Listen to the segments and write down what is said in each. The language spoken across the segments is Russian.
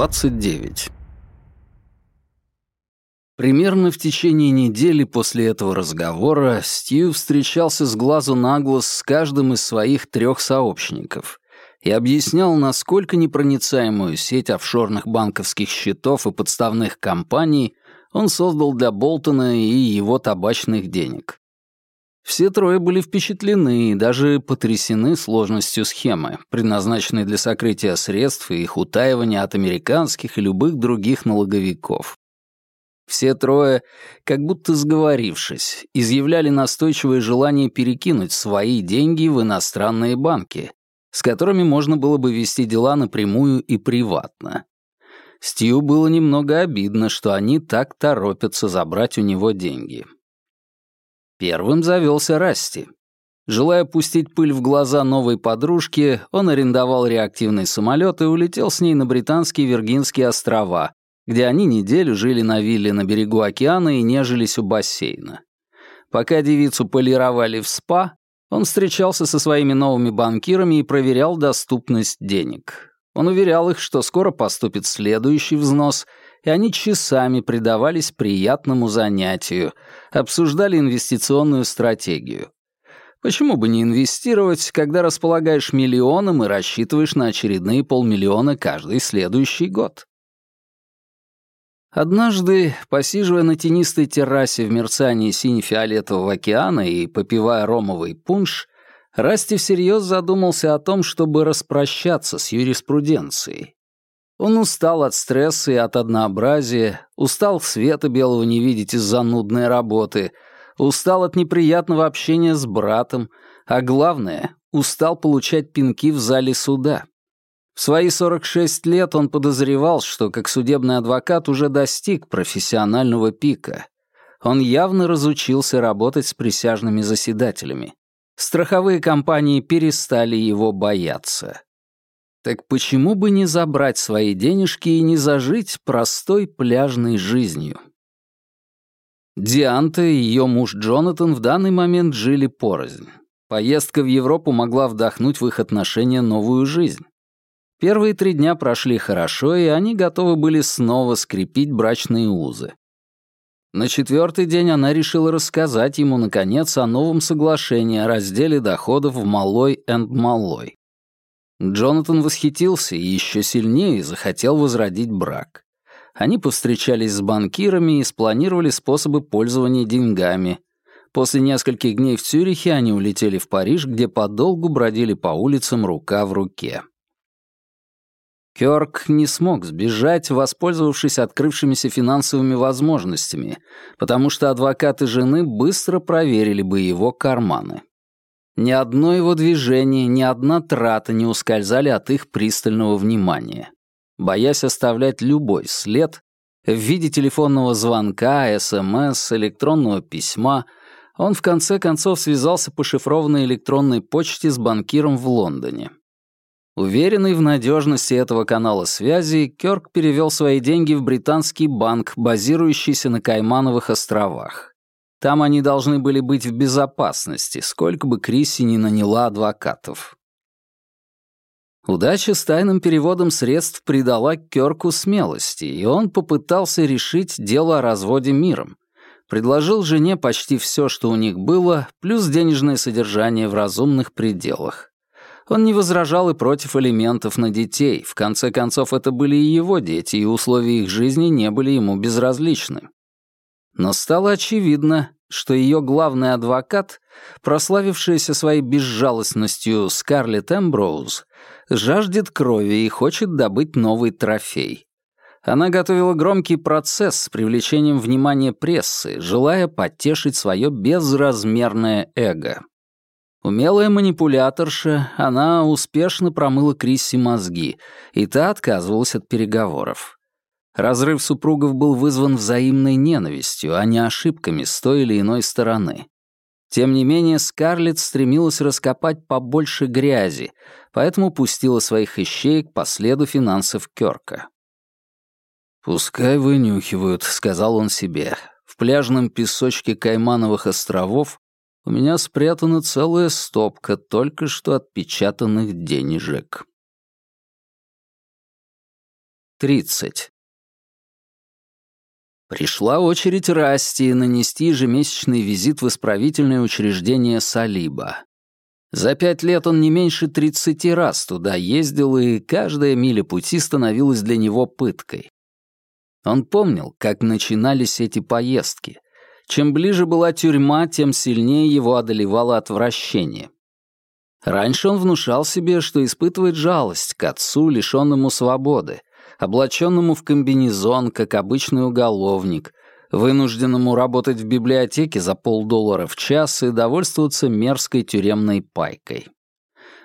29. Примерно в течение недели после этого разговора Стью встречался с глазу на глаз с каждым из своих трех сообщников и объяснял, насколько непроницаемую сеть офшорных банковских счетов и подставных компаний он создал для Болтона и его табачных денег. Все трое были впечатлены и даже потрясены сложностью схемы, предназначенной для сокрытия средств и их утаивания от американских и любых других налоговиков. Все трое, как будто сговорившись, изъявляли настойчивое желание перекинуть свои деньги в иностранные банки, с которыми можно было бы вести дела напрямую и приватно. Стью было немного обидно, что они так торопятся забрать у него деньги. Первым завелся Расти. Желая пустить пыль в глаза новой подружке, он арендовал реактивный самолет и улетел с ней на британские Виргинские острова, где они неделю жили на вилле на берегу океана и нежились у бассейна. Пока девицу полировали в спа, он встречался со своими новыми банкирами и проверял доступность денег. Он уверял их, что скоро поступит следующий взнос — и они часами предавались приятному занятию, обсуждали инвестиционную стратегию. Почему бы не инвестировать, когда располагаешь миллионом и рассчитываешь на очередные полмиллиона каждый следующий год? Однажды, посиживая на тенистой террасе в мерцании сине-фиолетового океана и попивая ромовый пунш, Расти всерьез задумался о том, чтобы распрощаться с юриспруденцией. Он устал от стресса и от однообразия, устал света белого не видеть из-за нудной работы, устал от неприятного общения с братом, а главное, устал получать пинки в зале суда. В свои 46 лет он подозревал, что как судебный адвокат уже достиг профессионального пика. Он явно разучился работать с присяжными заседателями. Страховые компании перестали его бояться. Так почему бы не забрать свои денежки и не зажить простой пляжной жизнью? Дианта и ее муж Джонатан в данный момент жили порознь. Поездка в Европу могла вдохнуть в их отношения новую жизнь. Первые три дня прошли хорошо, и они готовы были снова скрепить брачные узы. На четвертый день она решила рассказать ему, наконец, о новом соглашении о разделе доходов в Малой энд Малой. Джонатан восхитился и еще сильнее захотел возродить брак. Они повстречались с банкирами и спланировали способы пользования деньгами. После нескольких дней в Цюрихе они улетели в Париж, где подолгу бродили по улицам рука в руке. Кёрк не смог сбежать, воспользовавшись открывшимися финансовыми возможностями, потому что адвокаты жены быстро проверили бы его карманы. Ни одно его движение, ни одна трата не ускользали от их пристального внимания. Боясь оставлять любой след, в виде телефонного звонка, СМС, электронного письма, он в конце концов связался по шифрованной электронной почте с банкиром в Лондоне. Уверенный в надежности этого канала связи, Кёрк перевел свои деньги в британский банк, базирующийся на Каймановых островах. Там они должны были быть в безопасности, сколько бы Крисси не наняла адвокатов. Удача с тайным переводом средств придала Кёрку смелости, и он попытался решить дело о разводе миром. Предложил жене почти все, что у них было, плюс денежное содержание в разумных пределах. Он не возражал и против алиментов на детей. В конце концов, это были и его дети, и условия их жизни не были ему безразличны. Но стало очевидно, что ее главный адвокат, прославившаяся своей безжалостностью Скарлетт Эмброуз, жаждет крови и хочет добыть новый трофей. Она готовила громкий процесс с привлечением внимания прессы, желая потешить свое безразмерное эго. Умелая манипуляторша, она успешно промыла Крисси мозги, и та отказывалась от переговоров. Разрыв супругов был вызван взаимной ненавистью, а не ошибками с той или иной стороны. Тем не менее, Скарлетт стремилась раскопать побольше грязи, поэтому пустила своих ищеек по следу финансов Кёрка. «Пускай вынюхивают», — сказал он себе. «В пляжном песочке Каймановых островов у меня спрятана целая стопка только что отпечатанных денежек». 30. Пришла очередь Расти нанести ежемесячный визит в исправительное учреждение Салиба. За пять лет он не меньше 30 раз туда ездил, и каждая миля пути становилась для него пыткой. Он помнил, как начинались эти поездки. Чем ближе была тюрьма, тем сильнее его одолевало отвращение. Раньше он внушал себе, что испытывает жалость к отцу, лишенному свободы, облаченному в комбинезон, как обычный уголовник, вынужденному работать в библиотеке за полдоллара в час и довольствоваться мерзкой тюремной пайкой.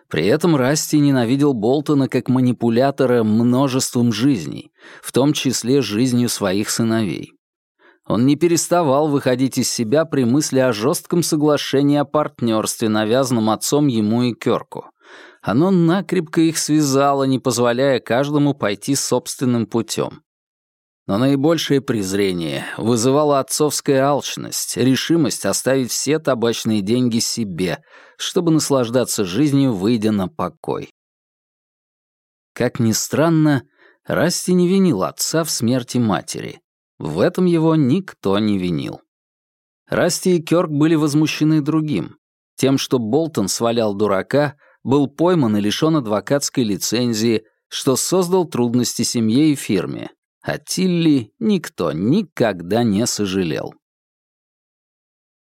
При этом Расти ненавидел Болтона как манипулятора множеством жизней, в том числе жизнью своих сыновей. Он не переставал выходить из себя при мысли о жестком соглашении о партнерстве, навязанном отцом ему и Кёрку. Оно накрепко их связало, не позволяя каждому пойти собственным путем. Но наибольшее презрение вызывала отцовская алчность, решимость оставить все табачные деньги себе, чтобы наслаждаться жизнью, выйдя на покой. Как ни странно, Расти не винил отца в смерти матери. В этом его никто не винил. Расти и Кёрк были возмущены другим. Тем, что Болтон свалял дурака, был пойман и лишён адвокатской лицензии, что создал трудности семье и фирме, о Тилли никто никогда не сожалел.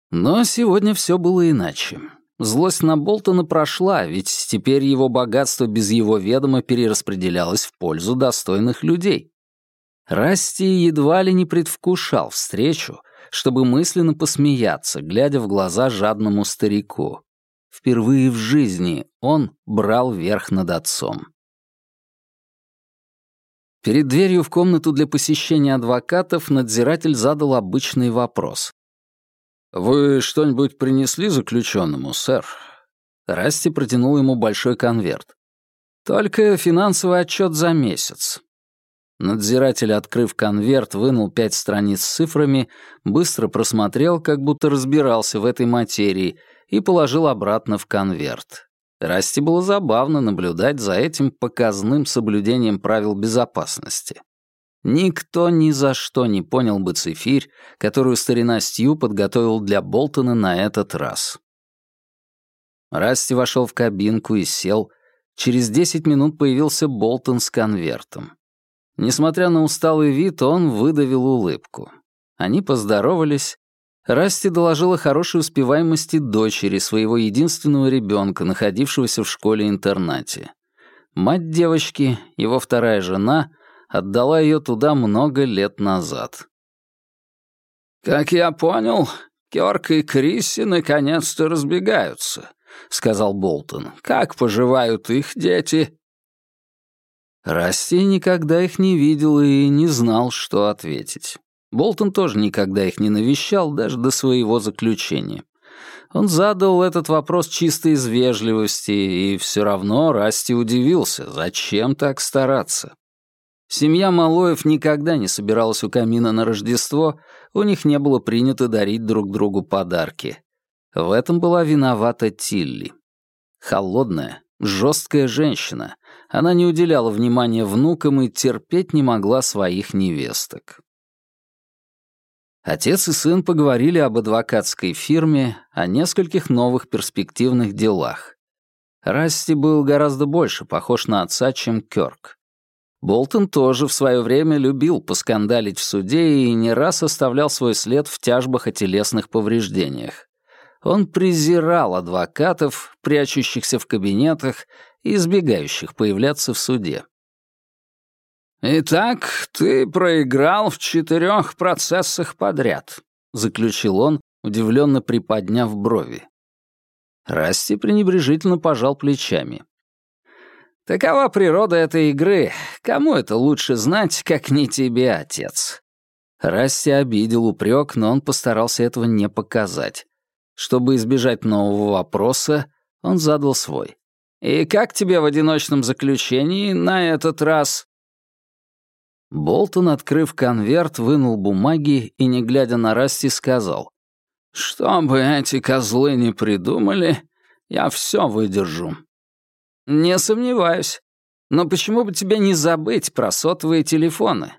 Но сегодня все было иначе. Злость на Болтона прошла, ведь теперь его богатство без его ведома перераспределялось в пользу достойных людей. Расти едва ли не предвкушал встречу, чтобы мысленно посмеяться, глядя в глаза жадному старику. Впервые в жизни он брал верх над отцом. Перед дверью в комнату для посещения адвокатов надзиратель задал обычный вопрос. «Вы что-нибудь принесли заключенному, сэр?» Расти протянул ему большой конверт. «Только финансовый отчет за месяц». Надзиратель, открыв конверт, вынул пять страниц с цифрами, быстро просмотрел, как будто разбирался в этой материи, и положил обратно в конверт. Расти было забавно наблюдать за этим показным соблюдением правил безопасности. Никто ни за что не понял бы цифирь, которую старина Стью подготовил для Болтона на этот раз. Расти вошел в кабинку и сел. Через десять минут появился Болтон с конвертом. Несмотря на усталый вид, он выдавил улыбку. Они поздоровались, Расти доложила хорошей успеваемости дочери своего единственного ребенка, находившегося в школе-интернате. Мать девочки, его вторая жена, отдала ее туда много лет назад. «Как я понял, Кёрк и Крисси наконец-то разбегаются», — сказал Болтон. «Как поживают их дети?» Расти никогда их не видел и не знал, что ответить. Болтон тоже никогда их не навещал, даже до своего заключения. Он задал этот вопрос чисто из вежливости, и все равно Расти удивился, зачем так стараться. Семья Малоев никогда не собиралась у камина на Рождество, у них не было принято дарить друг другу подарки. В этом была виновата Тилли. Холодная, жесткая женщина. Она не уделяла внимания внукам и терпеть не могла своих невесток. Отец и сын поговорили об адвокатской фирме, о нескольких новых перспективных делах. Расти был гораздо больше похож на отца, чем Кёрк. Болтон тоже в свое время любил поскандалить в суде и не раз оставлял свой след в тяжбах о телесных повреждениях. Он презирал адвокатов, прячущихся в кабинетах и избегающих появляться в суде. «Итак, ты проиграл в четырех процессах подряд», — заключил он, удивленно приподняв брови. Расти пренебрежительно пожал плечами. «Такова природа этой игры. Кому это лучше знать, как не тебе, отец?» Расти обидел упрек, но он постарался этого не показать. Чтобы избежать нового вопроса, он задал свой. «И как тебе в одиночном заключении на этот раз?» Болтон, открыв конверт, вынул бумаги и, не глядя на Расти, сказал. «Что бы эти козлы не придумали, я все выдержу». «Не сомневаюсь. Но почему бы тебе не забыть про сотовые телефоны?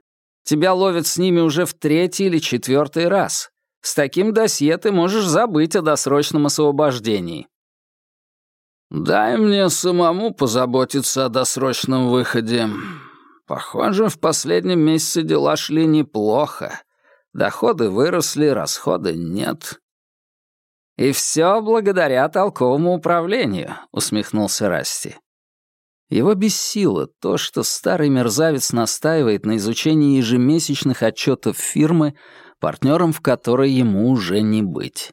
Тебя ловят с ними уже в третий или четвертый раз. С таким досье ты можешь забыть о досрочном освобождении. Дай мне самому позаботиться о досрочном выходе. Похоже, в последнем месяце дела шли неплохо. Доходы выросли, расходы нет. «И все благодаря толковому управлению», — усмехнулся Расти. Его бессило то, что старый мерзавец настаивает на изучении ежемесячных отчетов фирмы, партнером в которой ему уже не быть.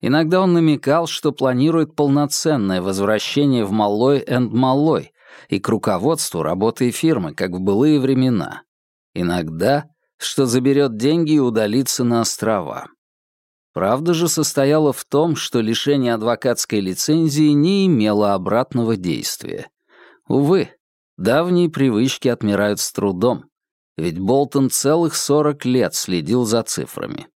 Иногда он намекал, что планирует полноценное возвращение в Малой энд Малой и к руководству работы фирмы, как в былые времена. Иногда, что заберет деньги и удалится на острова. Правда же состояла в том, что лишение адвокатской лицензии не имело обратного действия. Увы, давние привычки отмирают с трудом, ведь Болтон целых 40 лет следил за цифрами.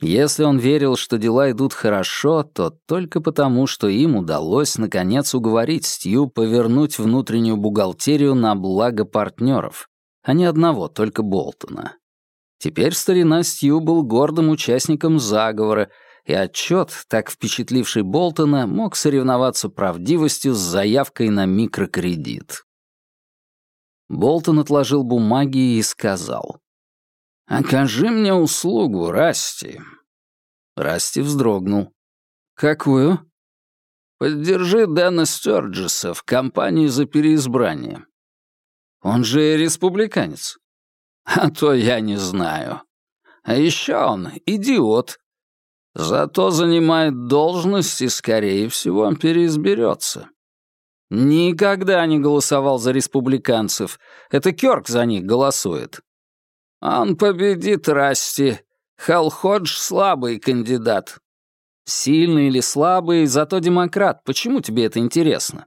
Если он верил, что дела идут хорошо, то только потому, что им удалось наконец уговорить Стью повернуть внутреннюю бухгалтерию на благо партнеров, а не одного, только Болтона. Теперь старина Стью был гордым участником заговора и отчет, так впечатливший Болтона, мог соревноваться правдивостью с заявкой на микрокредит. Болтон отложил бумаги и сказал. «Окажи мне услугу, Расти». Расти вздрогнул. «Какую?» «Поддержи Дэна Стёрджеса в кампании за переизбрание». «Он же республиканец». «А то я не знаю. А еще он идиот, Зато занимает должность и, скорее всего, переизберется. Никогда не голосовал за республиканцев. Это Кёрк за них голосует. Он победит Расти. Хал Ходж — слабый кандидат. Сильный или слабый, зато демократ. Почему тебе это интересно?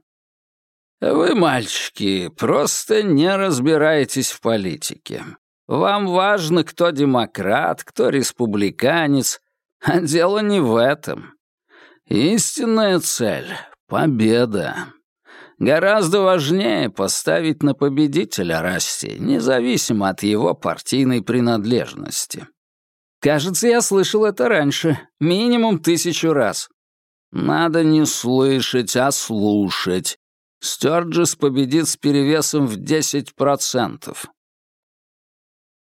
Вы, мальчики, просто не разбираетесь в политике. Вам важно, кто демократ, кто республиканец, а дело не в этом. Истинная цель — победа. Гораздо важнее поставить на победителя расти, независимо от его партийной принадлежности. Кажется, я слышал это раньше, минимум тысячу раз. Надо не слышать, а слушать. Стёрджес победит с перевесом в 10%.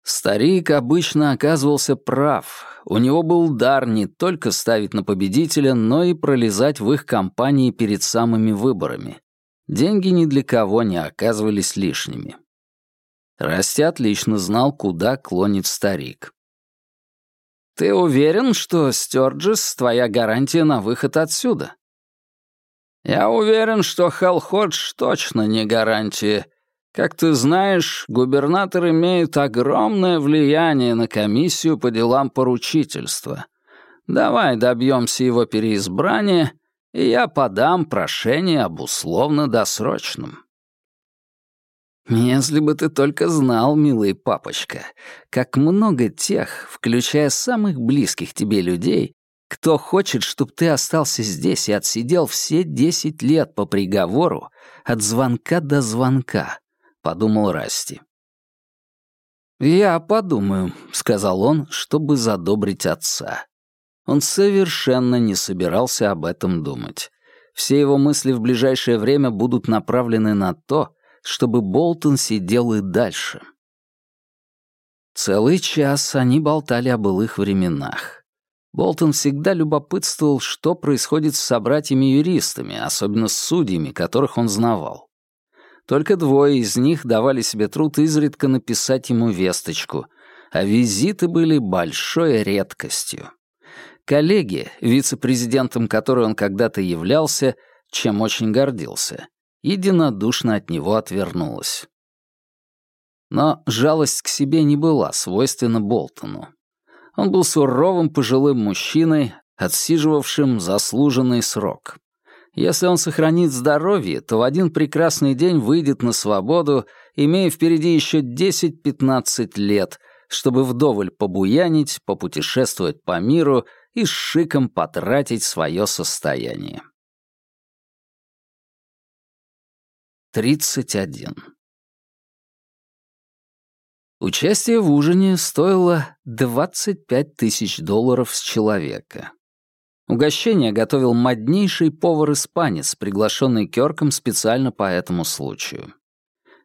Старик обычно оказывался прав. У него был дар не только ставить на победителя, но и пролезать в их компании перед самыми выборами. Деньги ни для кого не оказывались лишними. Расти отлично знал, куда клонит старик. «Ты уверен, что Стёрджес — твоя гарантия на выход отсюда?» «Я уверен, что Хеллходж точно не гарантия», как ты знаешь, губернатор имеет огромное влияние на комиссию по делам поручительства. Давай добьемся его переизбрания, я подам прошение об условно-досрочном. Если бы ты только знал, милый папочка, как много тех, включая самых близких тебе людей, кто хочет, чтобы ты остался здесь и отсидел все десять лет по приговору от звонка до звонка, подумал Расти. «Я подумаю», — сказал он, чтобы задобрить отца. Он совершенно не собирался об этом думать. Все его мысли в ближайшее время будут направлены на то, чтобы Болтон сидел и дальше. Целый час они болтали о былых временах. Болтон всегда любопытствовал, что происходит с собратьями-юристами, особенно с судьями, которых он знавал. Только двое из них давали себе труд изредка написать ему весточку, а визиты были большой редкостью. Коллеги, вице-президентом которой он когда-то являлся, чем очень гордился, единодушно от него отвернулась. Но жалость к себе не была свойственна Болтону. Он был суровым пожилым мужчиной, отсиживавшим заслуженный срок. Если он сохранит здоровье, то в один прекрасный день выйдет на свободу, имея впереди еще 10-15 лет, чтобы вдоволь побуянить, попутешествовать по миру и с шиком потратить свое состояние. 31. Участие в ужине стоило 25 тысяч долларов с человека. Угощение готовил моднейший повар-испанец, приглашенный Кёрком специально по этому случаю.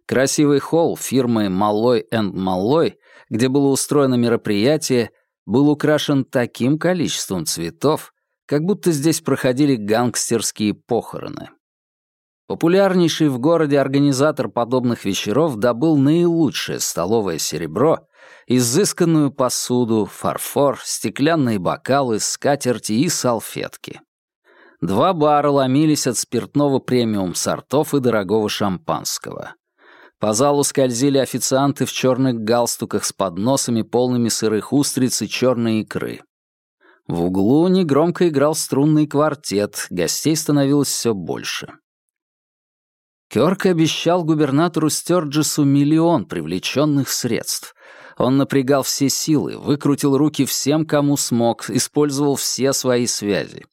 Красивый холл фирмы «Малой энд Малой», где было устроено мероприятие, был украшен таким количеством цветов, как будто здесь проходили гангстерские похороны. Популярнейший в городе организатор подобных вечеров добыл наилучшее столовое серебро, изысканную посуду, фарфор, стеклянные бокалы, скатерти и салфетки. Два бара ломились от спиртного премиум-сортов и дорогого шампанского. По залу скользили официанты в черных галстуках с подносами, полными сырых устриц и черной икры. В углу негромко играл струнный квартет, гостей становилось все больше. Кёрк обещал губернатору Стёрджесу миллион привлеченных средств. Он напрягал все силы, выкрутил руки всем, кому смог, использовал все свои связи.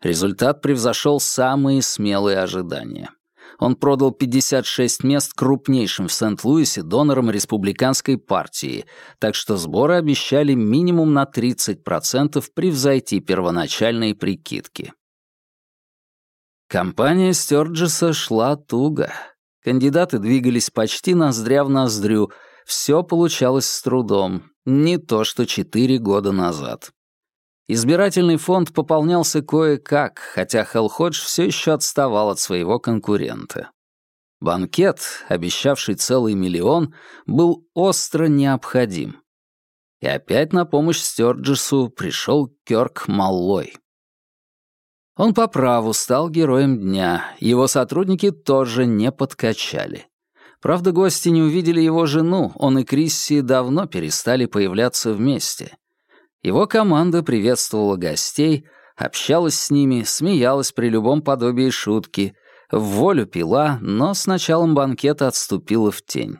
Результат превзошел самые смелые ожидания. Он продал 56 мест крупнейшим в Сент-Луисе донорам республиканской партии, так что сборы обещали минимум на 30% превзойти первоначальные прикидки. Компания Стёрджеса шла туго. Кандидаты двигались почти ноздря в ноздрю. Все получалось с трудом. Не то, что четыре года назад. Избирательный фонд пополнялся кое-как, хотя Хеллходж все еще отставал от своего конкурента. Банкет, обещавший целый миллион, был остро необходим. И опять на помощь Стёрджесу пришел Кёрк Маллой. Он по праву стал героем дня, его сотрудники тоже не подкачали. Правда, гости не увидели его жену, он и Крисси давно перестали появляться вместе. Его команда приветствовала гостей, общалась с ними, смеялась при любом подобии шутки, в волю пила, но с началом банкета отступила в тень.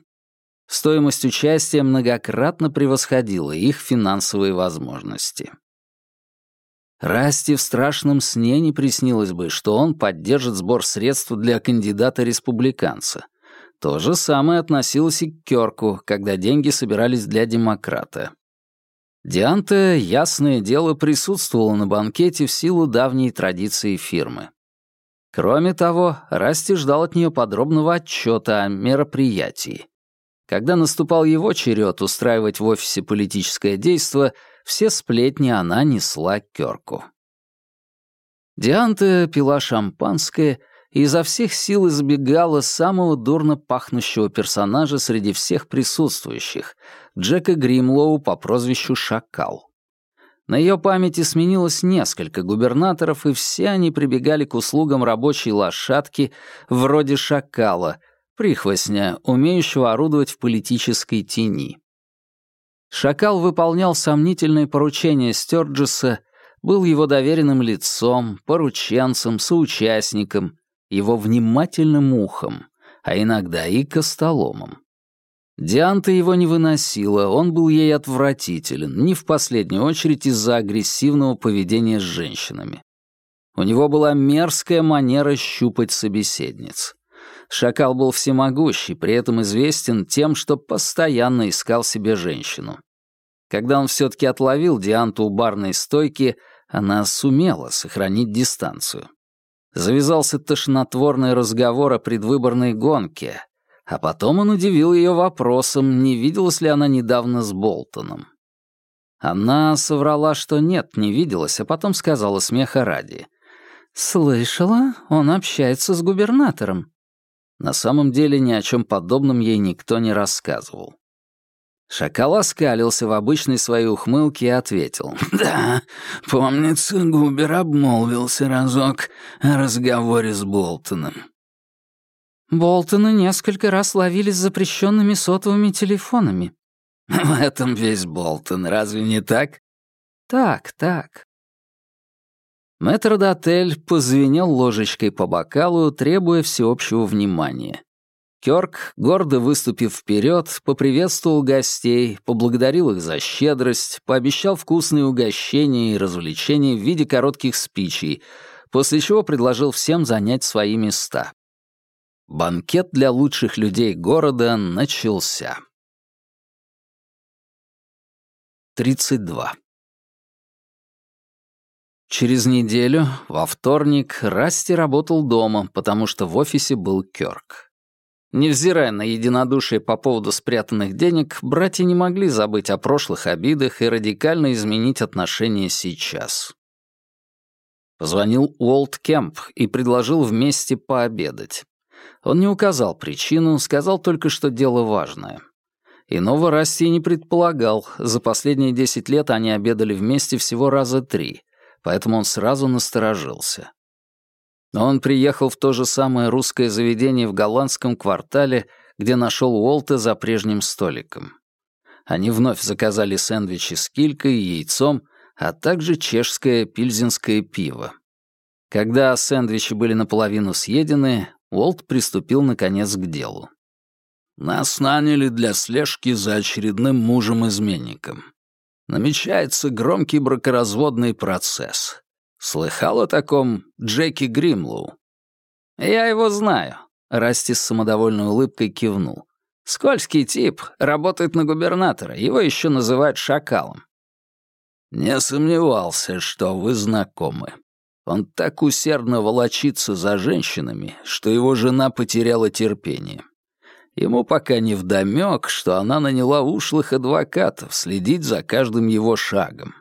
Стоимость участия многократно превосходила их финансовые возможности. Расти в страшном сне не приснилось бы, что он поддержит сбор средств для кандидата-республиканца. То же самое относилось и к Кёрку, когда деньги собирались для демократа. Дианта, ясное дело, присутствовала на банкете в силу давней традиции фирмы. Кроме того, Расти ждал от нее подробного отчета о мероприятии. Когда наступал его черед устраивать в офисе политическое действие, все сплетни она несла Кёрку. Дианта пила шампанское и изо всех сил избегала самого дурно пахнущего персонажа среди всех присутствующих, Джека Гримлоу по прозвищу Шакал. На ее памяти сменилось несколько губернаторов, и все они прибегали к услугам рабочей лошадки вроде Шакала, прихвостня, умеющего орудовать в политической тени. Шакал выполнял сомнительные поручения Стёрджеса, был его доверенным лицом, порученцем, соучастником, его внимательным ухом, а иногда и костоломом. Дианта его не выносила, он был ей отвратителен, не в последнюю очередь из-за агрессивного поведения с женщинами. У него была мерзкая манера щупать собеседниц. Шакал был всемогущий, при этом известен тем, что постоянно искал себе женщину. Когда он все-таки отловил Дианту у барной стойки, она сумела сохранить дистанцию. Завязался тошнотворный разговор о предвыборной гонке, а потом он удивил ее вопросом, не виделась ли она недавно с Болтоном. Она соврала, что нет, не виделась, а потом сказала смеха ради. «Слышала, он общается с губернатором». На самом деле ни о чем подобном ей никто не рассказывал. Шакал оскалился в обычной своей ухмылке и ответил. «Да, помнится, Губер обмолвился разок о разговоре с Болтоном». «Болтона несколько раз ловили с запрещенными сотовыми телефонами». «В этом весь Болтон, разве не так?» «Так, так». Мэтр Дотель позвенел ложечкой по бокалу, требуя всеобщего внимания. Кёрк, гордо выступив вперед, поприветствовал гостей, поблагодарил их за щедрость, пообещал вкусные угощения и развлечения в виде коротких спичей, после чего предложил всем занять свои места. Банкет для лучших людей города начался. 32. Через неделю, во вторник, Расти работал дома, потому что в офисе был Кёрк. Невзирая на единодушие по поводу спрятанных денег, братья не могли забыть о прошлых обидах и радикально изменить отношения сейчас. Позвонил Уолт Кемп и предложил вместе пообедать. Он не указал причину, сказал только, что дело важное. Иного Расти не предполагал, за последние десять лет они обедали вместе всего раза три, поэтому он сразу насторожился. Но он приехал в то же самое русское заведение в голландском квартале, где нашел Уолта за прежним столиком. Они вновь заказали сэндвичи с килькой и яйцом, а также чешское пильзенское пиво. Когда сэндвичи были наполовину съедены, Уолт приступил, наконец, к делу. «Нас наняли для слежки за очередным мужем-изменником. Намечается громкий бракоразводный процесс. Слыхал о таком Джеки Гримлоу?» «Я его знаю», — Расти с самодовольной улыбкой кивнул. «Скользкий тип, работает на губернатора, его еще называют шакалом». «Не сомневался, что вы знакомы», он так усердно волочится за женщинами, что его жена потеряла терпение. Ему пока не вдомёк, что она наняла ушлых адвокатов следить за каждым его шагом.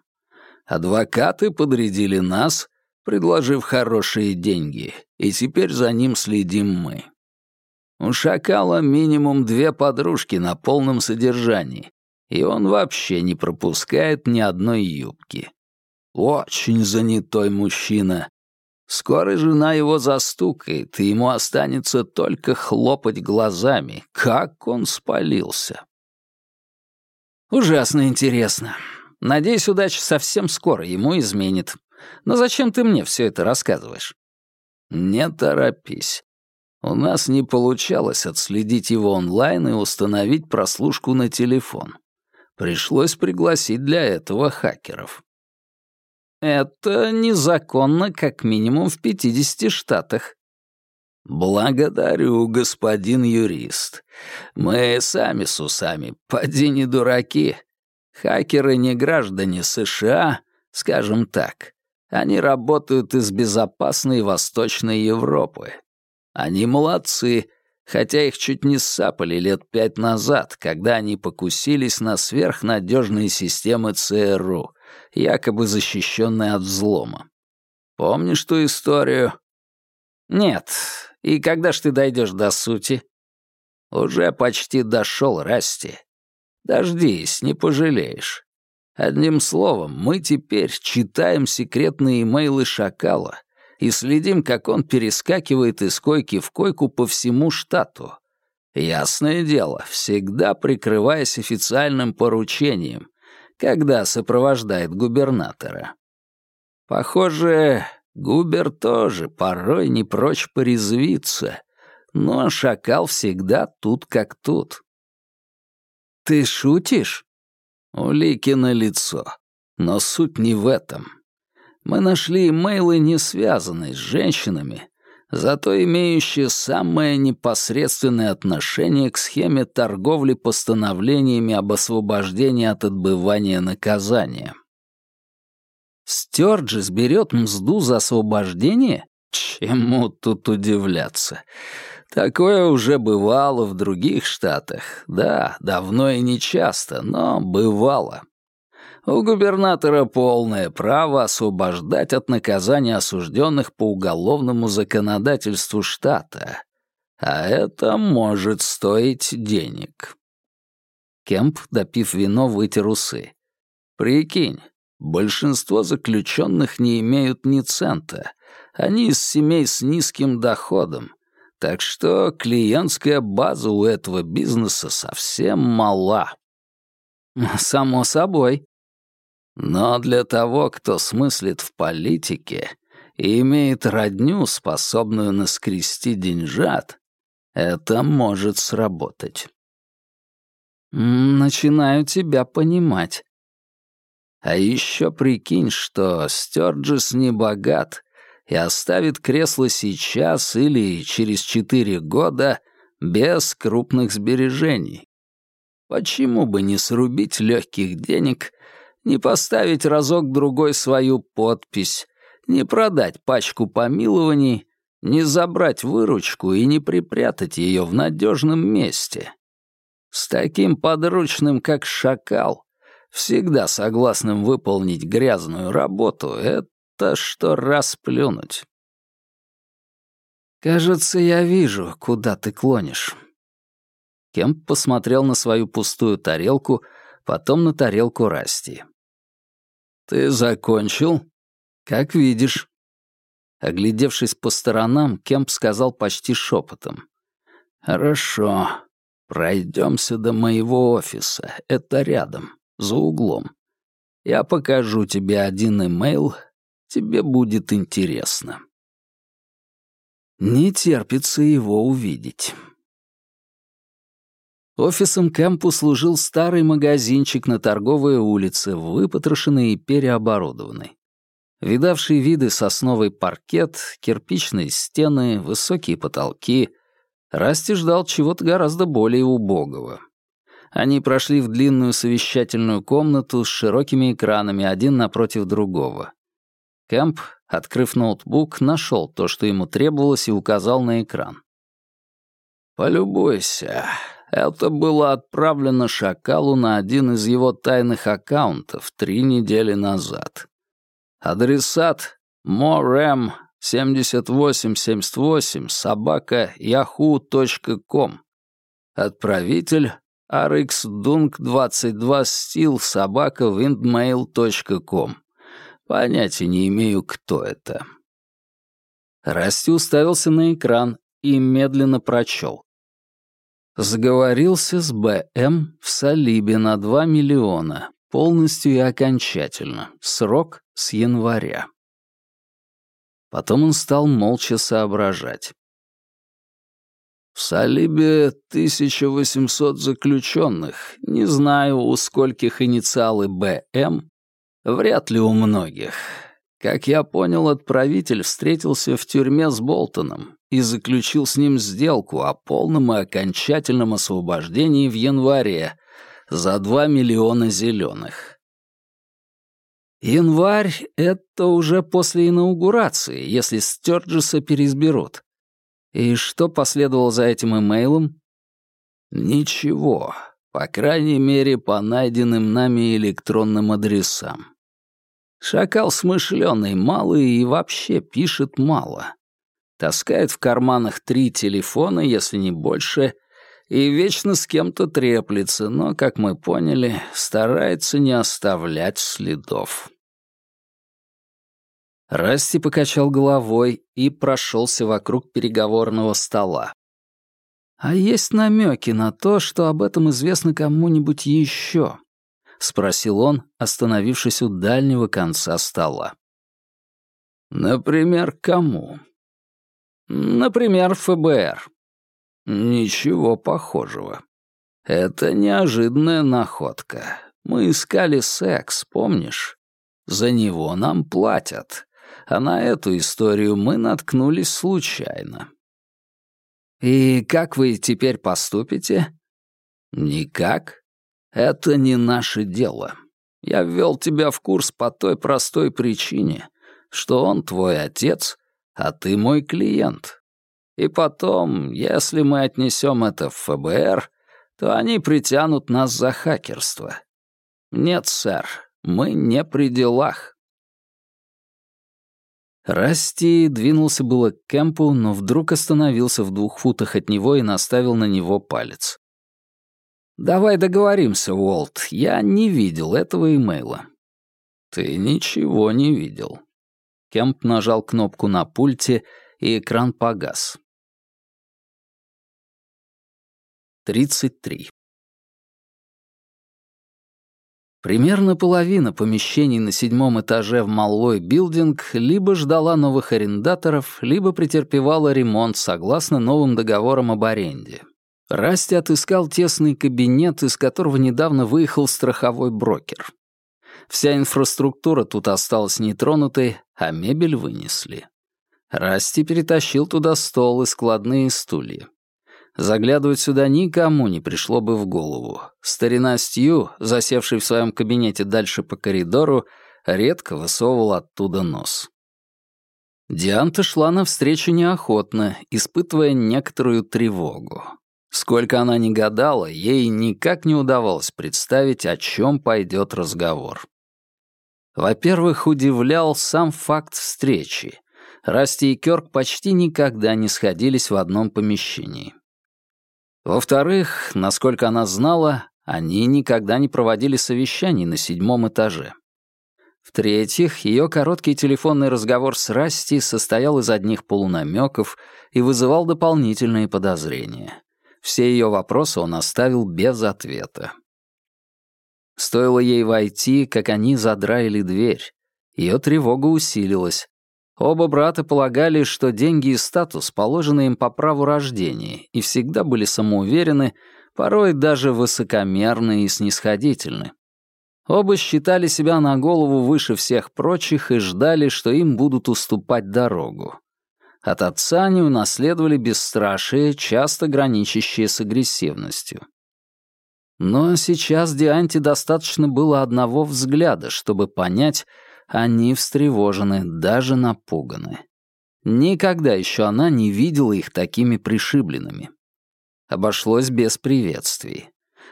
Адвокаты подрядили нас, предложив хорошие деньги, и теперь за ним следим мы. У шакала минимум две подружки на полном содержании, и он вообще не пропускает ни одной юбки. Очень занятой мужчина. Скоро жена его застукает, и ему останется только хлопать глазами, как он спалился. Ужасно интересно. Надеюсь, удача совсем скоро ему изменит. Но зачем ты мне все это рассказываешь? Не торопись. У нас не получалось отследить его онлайн и установить прослушку на телефон. Пришлось пригласить для этого хакеров. Это незаконно как минимум в 50 штатах. Благодарю, господин юрист. Мы сами с усами, поди не дураки. Хакеры не граждане США, скажем так. Они работают из безопасной Восточной Европы. Они молодцы, хотя их чуть не сапали лет пять назад, когда они покусились на сверхнадежные системы ЦРУ, якобы защищенные от взлома. Помнишь ту историю? Нет. И когда ж ты дойдешь до сути? Уже почти дошел, Расти. Дождись, не пожалеешь. Одним словом, мы теперь читаем секретные имейлы Шакала и следим, как он перескакивает из койки в койку по всему штату. Ясное дело, всегда прикрываясь официальным поручением, когда сопровождает губернатора. Похоже, Губер тоже порой не прочь порезвиться, но шакал всегда тут как тут. «Ты шутишь?» Улики на лицо. Но суть не в этом. Мы нашли имейлы, не связанные с женщинами, зато имеющие самое непосредственное отношение к схеме торговли постановлениями об освобождении от отбывания наказания. Стёрджис берет мзду за освобождение? Чему тут удивляться? Такое уже бывало в других штатах. Да, давно и не часто, но бывало. У губернатора полное право освобождать от наказания осужденных по уголовному законодательству штата. А это может стоить денег. Кемп, допив вино, вытер усы. Прикинь, большинство заключенных не имеют ни цента. Они из семей с низким доходом. Так что клиентская база у этого бизнеса совсем мала. Само собой. Но для того, кто смыслит в политике и имеет родню, способную наскрести деньжат, это может сработать. Начинаю тебя понимать. А еще прикинь, что Стёрджис не богат и оставит кресло сейчас или через четыре года без крупных сбережений. Почему бы не срубить легких денег, не поставить разок-другой свою подпись, не продать пачку помилований, не забрать выручку и не припрятать ее в надежном месте? С таким подручным, как шакал, всегда согласным выполнить грязную работу, это что расплюнуть. «Кажется, я вижу, куда ты клонишь». Кемп посмотрел на свою пустую тарелку, потом на тарелку Расти. «Ты закончил? Как видишь». Оглядевшись по сторонам, Кемп сказал почти шепотом. «Хорошо. Пройдемся до моего офиса. Это рядом за углом. Я покажу тебе один имейл, тебе будет интересно. Не терпится его увидеть. Офисом Кэмпу служил старый магазинчик на торговой улице, выпотрошенный и переоборудованный. Видавший виды сосновый паркет, кирпичные стены, высокие потолки. Расти ждал чего-то гораздо более убогого. Они прошли в длинную совещательную комнату с широкими экранами один напротив другого. Кэмп, открыв ноутбук, нашел то, что ему требовалось, и указал на экран. «Полюбуйся. Это было отправлено Шакалу на один из его тайных аккаунтов три недели назад. Адресат morem 7878 собака yahoo.com. Отправитель rxdunk22 steel собака windmail.com. Понятия не имею, кто это. Расти уставился на экран и медленно прочел. Сговорился с БМ в Салибе на 2 миллиона, полностью и окончательно. Срок с января. Потом он стал молча соображать. В Салибе 1800 заключенных. Не знаю, у скольких инициалы БМ. Вряд ли у многих. Как я понял, отправитель встретился в тюрьме с Болтоном и заключил с ним сделку о полном и окончательном освобождении в январе за 2 миллиона зеленых. Январь — это уже после инаугурации, если Стёрджеса переизберут. И что последовало за этим имейлом? Ничего, по крайней мере, по найденным нами электронным адресам. Шакал смышленый, малый и вообще пишет мало. Таскает в карманах три телефона, если не больше, и вечно с кем-то треплется, но, как мы поняли, старается не оставлять следов. Расти покачал головой и прошелся вокруг переговорного стола. «А есть намеки на то, что об этом известно кому-нибудь еще?» — спросил он, остановившись у дальнего конца стола. «Например, кому?» «Например, ФБР». «Ничего похожего. Это неожиданная находка. Мы искали секс, помнишь? За него нам платят а на эту историю мы наткнулись случайно. «И как вы теперь поступите?» «Никак. Это не наше дело. Я ввел тебя в курс по той простой причине, что он твой отец, а ты мой клиент. И потом, если мы отнесем это в ФБР, то они притянут нас за хакерство. Нет, сэр, мы не при делах. Расти двинулся было к Кэмпу, но вдруг остановился в двух футах от него и наставил на него палец. «Давай договоримся, Уолт, я не видел этого имейла». «Ты ничего не видел». Кэмп нажал кнопку на пульте, и экран погас. 33. Примерно половина помещений на седьмом этаже в Маллой Билдинг либо ждала новых арендаторов, либо претерпевала ремонт согласно новым договорам об аренде. Расти отыскал тесный кабинет, из которого недавно выехал страховой брокер. Вся инфраструктура тут осталась нетронутой, а мебель вынесли. Расти перетащил туда стол и складные стулья. Заглядывать сюда никому не пришло бы в голову. Старина Стью, засевший в своем кабинете дальше по коридору, редко высовывал оттуда нос. Дианта шла навстречу неохотно, испытывая некоторую тревогу. Сколько она ни гадала, ей никак не удавалось представить, о чем пойдет разговор. Во-первых, удивлял сам факт встречи. Расти и Кёрк почти никогда не сходились в одном помещении. Во-вторых, насколько она знала, они никогда не проводили совещаний на седьмом этаже. В-третьих, ее короткий телефонный разговор с Расти состоял из одних полунамеков и вызывал дополнительные подозрения. Все ее вопросы он оставил без ответа. Стоило ей войти, как они задраили дверь. Ее тревога усилилась. Оба брата полагали, что деньги и статус положены им по праву рождения, и всегда были самоуверены, порой даже высокомерны и снисходительны. Оба считали себя на голову выше всех прочих и ждали, что им будут уступать дорогу. От отца они унаследовали бесстрашие, часто граничащее с агрессивностью. Но сейчас Дианте достаточно было одного взгляда, чтобы понять, они встревожены, даже напуганы. Никогда еще она не видела их такими пришибленными. Обошлось без приветствий.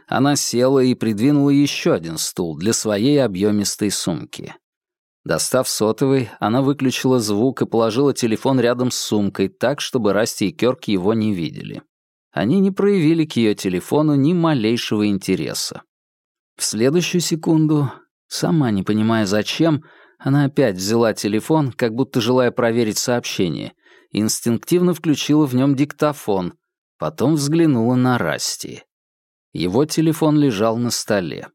Она села и придвинула еще один стул для своей объемистой сумки. Достав сотовый, она выключила звук и положила телефон рядом с сумкой так, чтобы Расти и Кёрк его не видели. Они не проявили к ее телефону ни малейшего интереса. В следующую секунду, сама не понимая зачем, она опять взяла телефон, как будто желая проверить сообщение, и инстинктивно включила в нем диктофон, потом взглянула на Расти. Его телефон лежал на столе.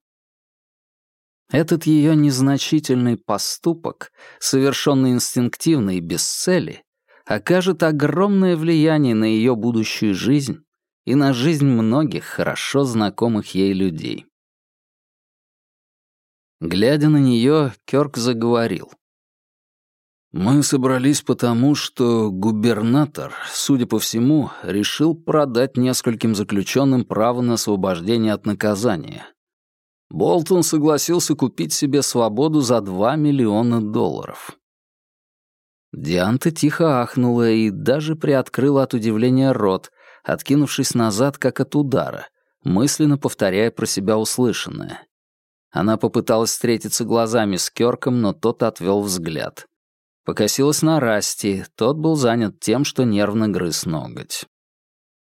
Этот ее незначительный поступок, совершенный инстинктивно и без цели, окажет огромное влияние на ее будущую жизнь и на жизнь многих хорошо знакомых ей людей. Глядя на нее, Кёрк заговорил. «Мы собрались потому, что губернатор, судя по всему, решил продать нескольким заключенным право на освобождение от наказания. Болтон согласился купить себе свободу за 2 миллиона долларов. Дианта тихо ахнула и даже приоткрыла от удивления рот, откинувшись назад, как от удара, мысленно повторяя про себя услышанное. Она попыталась встретиться глазами с Кёрком, но тот отвел взгляд. Покосилась на Расти, тот был занят тем, что нервно грыз ноготь.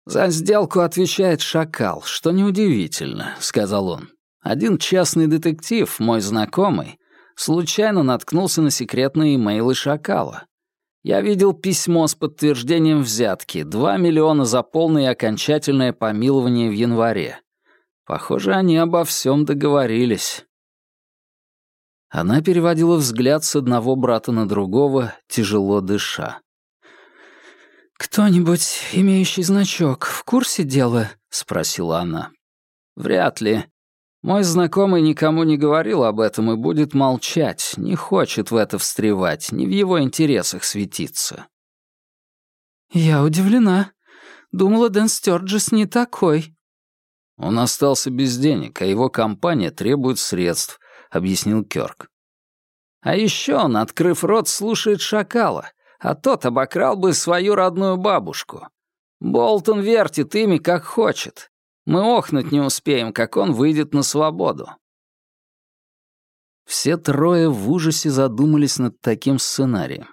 «За сделку отвечает шакал, что неудивительно», — сказал он. Один частный детектив, мой знакомый, случайно наткнулся на секретные имейлы Шакала. Я видел письмо с подтверждением взятки, 2 миллиона за полное и окончательное помилование в январе. Похоже, они обо всем договорились. Она переводила взгляд с одного брата на другого, тяжело дыша. «Кто-нибудь, имеющий значок, в курсе дела?» — спросила она. «Вряд ли. Мой знакомый никому не говорил об этом и будет молчать, не хочет в это встревать, не в его интересах светиться. «Я удивлена. Думала, Дэн Стёрджес не такой». «Он остался без денег, а его компания требует средств», — объяснил Кёрк. «А еще он, открыв рот, слушает шакала, а тот обокрал бы свою родную бабушку. Болтон вертит ими, как хочет. Мы охнуть не успеем, как он выйдет на свободу». Все трое в ужасе задумались над таким сценарием.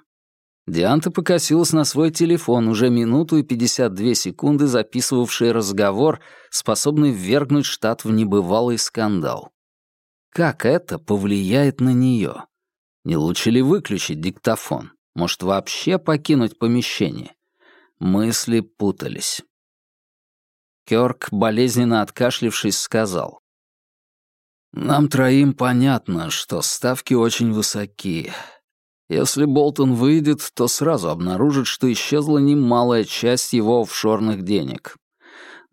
Дианта покосилась на свой телефон, уже минуту и 52 секунды записывавший разговор, способный ввергнуть штат в небывалый скандал. Как это повлияет на нее? Не лучше ли выключить диктофон? Может, вообще покинуть помещение? Мысли путались. Кёрк, болезненно откашлившись, сказал. «Нам троим понятно, что ставки очень высоки. Если Болтон выйдет, то сразу обнаружит, что исчезла немалая часть его офшорных денег.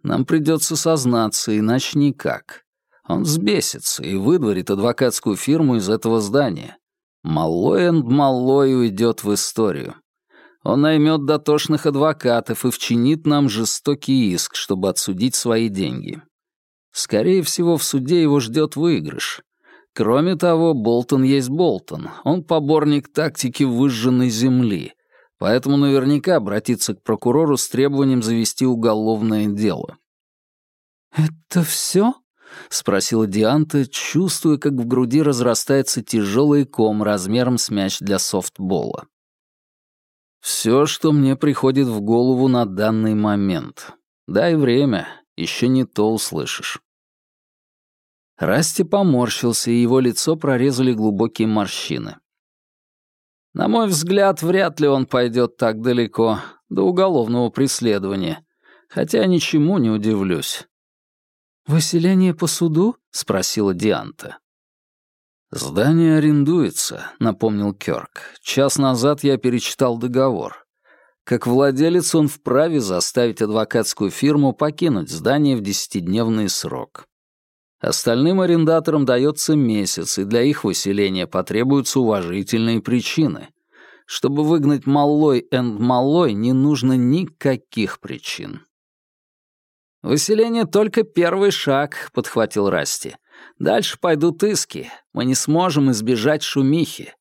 Нам придется сознаться, иначе никак. Он взбесится и выдворит адвокатскую фирму из этого здания. Малой энд Малой уйдет в историю. Он наймет дотошных адвокатов и вчинит нам жестокий иск, чтобы отсудить свои деньги. Скорее всего, в суде его ждет выигрыш. Кроме того, Болтон есть Болтон. Он поборник тактики выжженной земли, поэтому наверняка обратится к прокурору с требованием завести уголовное дело. «Это все?» — спросила Дианта, чувствуя, как в груди разрастается тяжелый ком размером с мяч для софтбола. Все, что мне приходит в голову на данный момент. Дай время, еще не то услышишь. Расти поморщился, и его лицо прорезали глубокие морщины. На мой взгляд, вряд ли он пойдет так далеко, до уголовного преследования, хотя ничему не удивлюсь. «Выселение по суду?» — спросила Дианта. «Здание арендуется», — напомнил Кёрк. «Час назад я перечитал договор. Как владелец он вправе заставить адвокатскую фирму покинуть здание в десятидневный срок. Остальным арендаторам дается месяц, и для их выселения потребуются уважительные причины. Чтобы выгнать Маллой энд Маллой, не нужно никаких причин». «Выселение — только первый шаг», — подхватил Расти. Дальше пойдут иски. Мы не сможем избежать шумихи.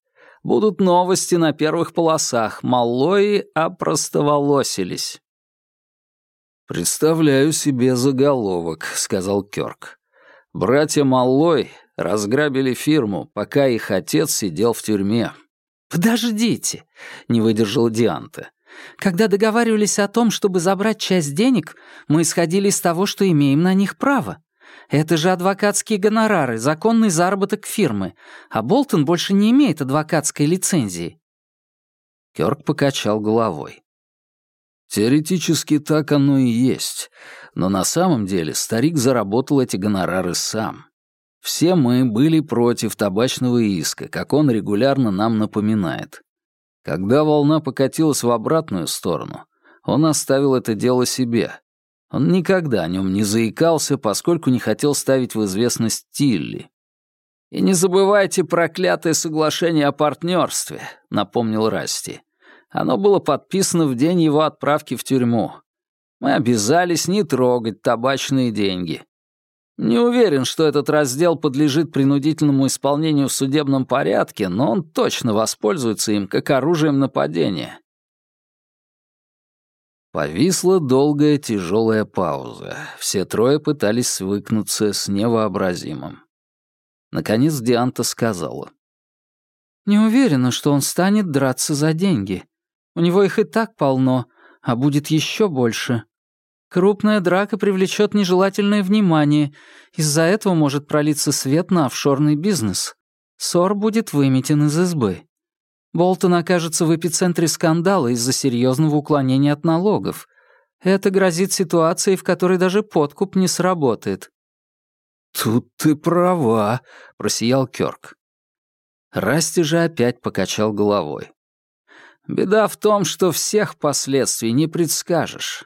Будут новости на первых полосах. Малои опростоволосились. «Представляю себе заголовок», — сказал Кёрк. «Братья Маллой разграбили фирму, пока их отец сидел в тюрьме». «Подождите», — не выдержала Дианта. «Когда договаривались о том, чтобы забрать часть денег, мы исходили из того, что имеем на них право. Это же адвокатские гонорары, законный заработок фирмы, а Болтон больше не имеет адвокатской лицензии». Кёрк покачал головой. Теоретически так оно и есть, но на самом деле старик заработал эти гонорары сам. Все мы были против табачного иска, как он регулярно нам напоминает. Когда волна покатилась в обратную сторону, он оставил это дело себе, он никогда о нем не заикался, поскольку не хотел ставить в известность Тилли. «И не забывайте проклятое соглашение о партнерстве», — напомнил Расти. «Оно было подписано в день его отправки в тюрьму. Мы обязались не трогать табачные деньги. Не уверен, что этот раздел подлежит принудительному исполнению в судебном порядке, но он точно воспользуется им как оружием нападения. Повисла долгая тяжелая пауза. Все трое пытались свыкнуться с невообразимым. Наконец Дианта сказала. «Не уверена, что он станет драться за деньги. У него их и так полно, а будет еще больше. Крупная драка привлечет нежелательное внимание. Из-за этого может пролиться свет на офшорный бизнес. Ссор будет выметен из избы. Болтон окажется в эпицентре скандала из-за серьезного уклонения от налогов. Это грозит ситуацией, в которой даже подкуп не сработает. «Тут ты права», — просиял Кёрк. Расти же опять покачал головой. «Беда в том, что всех последствий не предскажешь.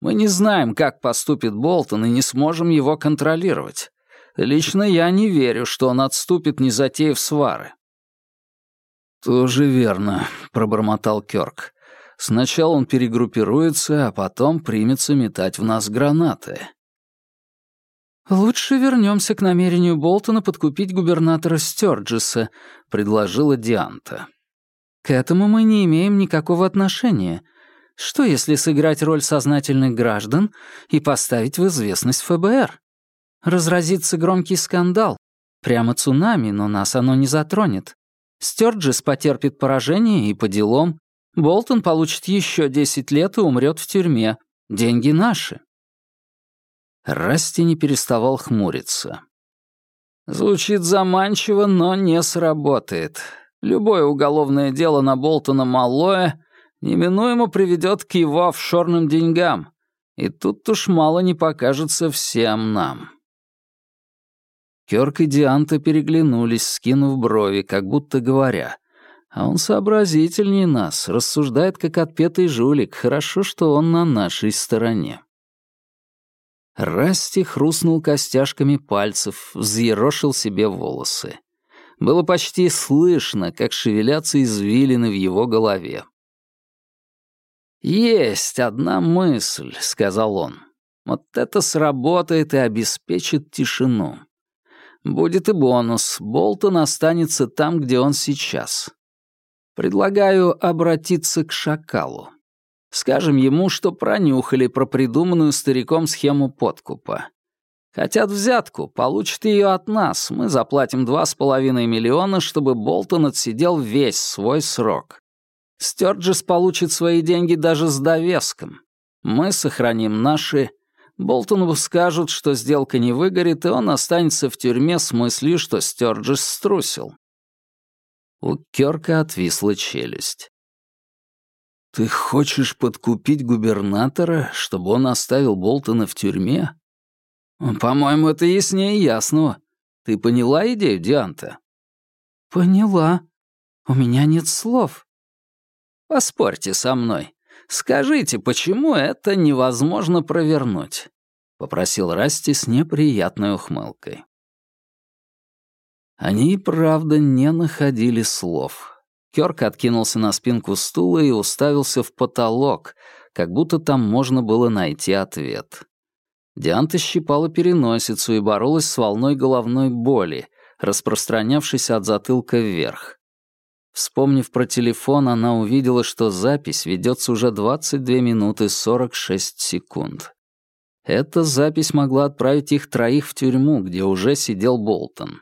Мы не знаем, как поступит Болтон, и не сможем его контролировать. Лично я не верю, что он отступит, не затеяв свары. «Тоже верно», — пробормотал Кёрк. «Сначала он перегруппируется, а потом примется метать в нас гранаты». «Лучше вернемся к намерению Болтона подкупить губернатора Стёрджеса», — предложила Дианта. «К этому мы не имеем никакого отношения. Что, если сыграть роль сознательных граждан и поставить в известность ФБР? Разразится громкий скандал. Прямо цунами, но нас оно не затронет. Стёрджис потерпит поражение и по делам. Болтон получит еще 10 лет и умрет в тюрьме. Деньги наши. Расти не переставал хмуриться. Звучит заманчиво, но не сработает. Любое уголовное дело на Болтона Маллоя неминуемо приведет к его офшорным деньгам. И тут уж мало не покажется всем нам. Кёрк и Дианта переглянулись, скинув брови, как будто говоря. А он сообразительнее нас, рассуждает как отпетый жулик, хорошо, что он на нашей стороне. Расти хрустнул костяшками пальцев, взъерошил себе волосы. Было почти слышно, как шевелятся извилины в его голове. «Есть одна мысль», — сказал он. «Вот это сработает и обеспечит тишину. Будет и бонус. Болтон останется там, где он сейчас. Предлагаю обратиться к шакалу. Скажем ему, что пронюхали про придуманную стариком схему подкупа. Хотят взятку, получат ее от нас. Мы заплатим два с половиной миллиона, чтобы Болтон отсидел весь свой срок. Стёрджес получит свои деньги даже с довеском. Мы сохраним наши. Болтону скажут, что сделка не выгорит, и он останется в тюрьме с мыслью, что Стёрджес струсил. У Кёрка отвисла челюсть. «Ты хочешь подкупить губернатора, чтобы он оставил Болтона в тюрьме?» «По-моему, это яснее ясного. Ты поняла идею Дианта?» «Поняла. У меня нет слов». «Поспорьте со мной. Скажите, почему это невозможно провернуть?» — попросил Расти с неприятной ухмылкой. Они правда не находили слов. Кёрк откинулся на спинку стула и уставился в потолок, как будто там можно было найти ответ. Дианта щипала переносицу и боролась с волной головной боли, распространявшейся от затылка вверх. Вспомнив про телефон, она увидела, что запись ведется уже 22 минуты 46 секунд. Эта запись могла отправить их троих в тюрьму, где уже сидел Болтон.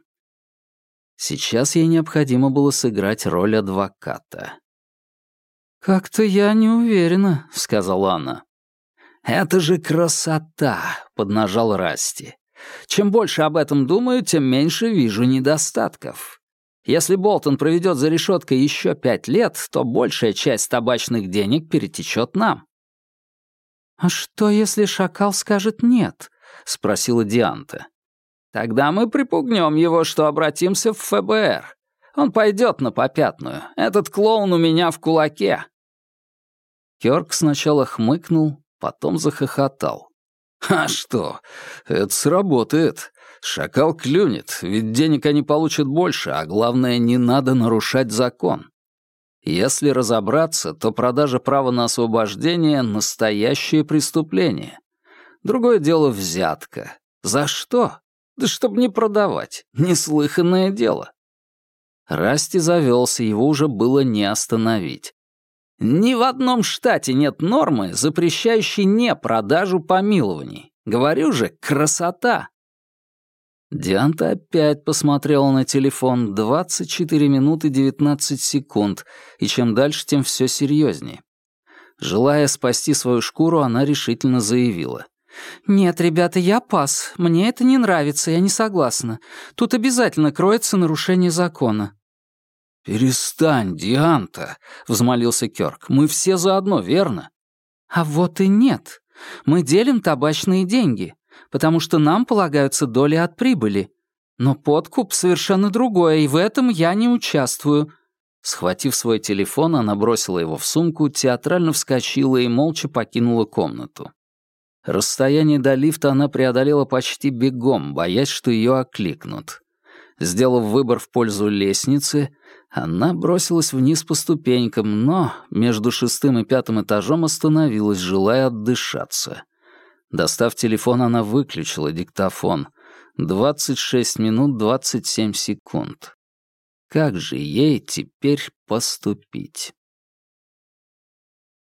Сейчас ей необходимо было сыграть роль адвоката. «Как-то я не уверена», — сказала она. «Это же красота!» — поднажал Расти. «Чем больше об этом думаю, тем меньше вижу недостатков. Если Болтон проведет за решеткой еще пять лет, то большая часть табачных денег перетечет нам». «А что, если шакал скажет «нет»?» — спросила Дианта. Тогда мы припугнем его, что обратимся в ФБР. Он пойдет на попятную. Этот клоун у меня в кулаке». Кёрк сначала хмыкнул, потом захохотал. «А что? Это сработает. Шакал клюнет, ведь денег они получат больше, а главное, не надо нарушать закон. Если разобраться, то продажа права на освобождение — настоящее преступление. Другое дело — взятка. За что? Да чтоб не продавать. Неслыханное дело. Расти завелся, его уже было не остановить. Ни в одном штате нет нормы, запрещающей не продажу помилований. Говорю же, красота. Дианта опять посмотрела на телефон 24 минуты 19 секунд, и чем дальше, тем все серьезнее. Желая спасти свою шкуру, она решительно заявила. «Нет, ребята, я пас. Мне это не нравится, я не согласна. Тут обязательно кроется нарушение закона». «Перестань, Дианта», — взмолился Кёрк. «Мы все заодно, верно?» «А вот и нет. Мы делим табачные деньги, потому что нам полагаются доли от прибыли. Но подкуп совершенно другое, и в этом я не участвую». Схватив свой телефон, она бросила его в сумку, театрально вскочила и молча покинула комнату. Расстояние до лифта она преодолела почти бегом, боясь, что ее окликнут. Сделав выбор в пользу лестницы, она бросилась вниз по ступенькам, но между шестым и пятым этажом остановилась, желая отдышаться. Достав телефон, она выключила диктофон. 26 минут 27 секунд. Как же ей теперь поступить?